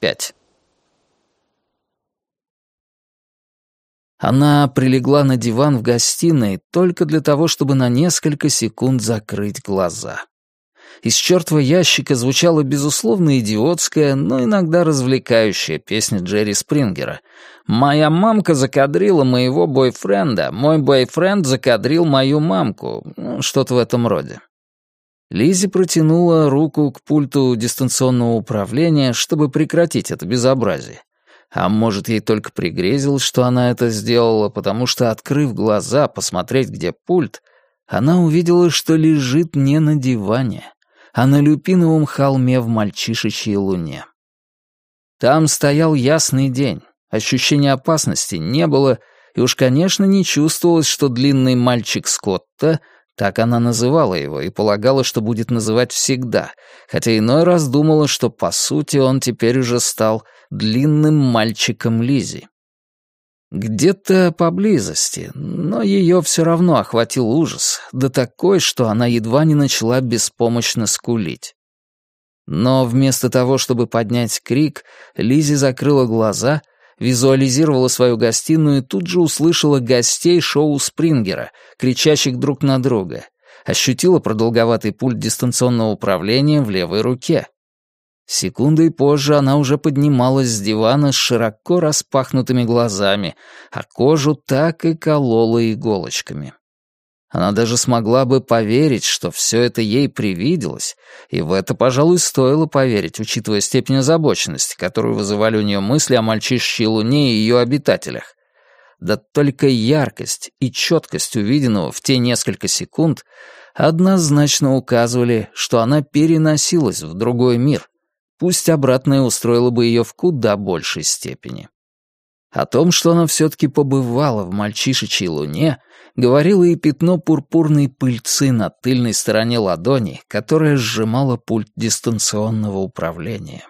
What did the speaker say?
Пять. Она прилегла на диван в гостиной только для того, чтобы на несколько секунд закрыть глаза. Из чертова ящика звучала безусловно идиотская, но иногда развлекающая песня Джерри Спрингера. «Моя мамка закадрила моего бойфренда, мой бойфренд закадрил мою мамку». Ну, что-то в этом роде. Лизи протянула руку к пульту дистанционного управления, чтобы прекратить это безобразие. А может, ей только пригрезилось, что она это сделала, потому что, открыв глаза, посмотреть, где пульт, она увидела, что лежит не на диване, а на люпиновом холме в мальчишечьей луне. Там стоял ясный день, ощущения опасности не было, и уж, конечно, не чувствовалось, что длинный мальчик Скотта — так она называла его и полагала, что будет называть всегда, хотя иной раз думала, что, по сути, он теперь уже стал длинным мальчиком Лизи. Где-то поблизости, но ее все равно охватил ужас, да такой, что она едва не начала беспомощно скулить. Но вместо того, чтобы поднять крик, Лизи закрыла глаза — визуализировала свою гостиную и тут же услышала гостей шоу Спрингера, кричащих друг на друга. Ощутила продолговатый пульт дистанционного управления в левой руке. Секундой позже она уже поднималась с дивана с широко распахнутыми глазами, а кожу так и колола иголочками. Она даже смогла бы поверить, что все это ей привиделось, и в это, пожалуй, стоило поверить, учитывая степень озабоченности, которую вызывали у нее мысли о мальчишечьей луне и ее обитателях. Да только яркость и четкость увиденного в те несколько секунд однозначно указывали, что она переносилась в другой мир, пусть обратное устроило бы ее в куда большей степени. О том, что она все-таки побывала в мальчишечьей луне, говорило и пятно пурпурной пыльцы на тыльной стороне ладони, которая сжимала пульт дистанционного управления.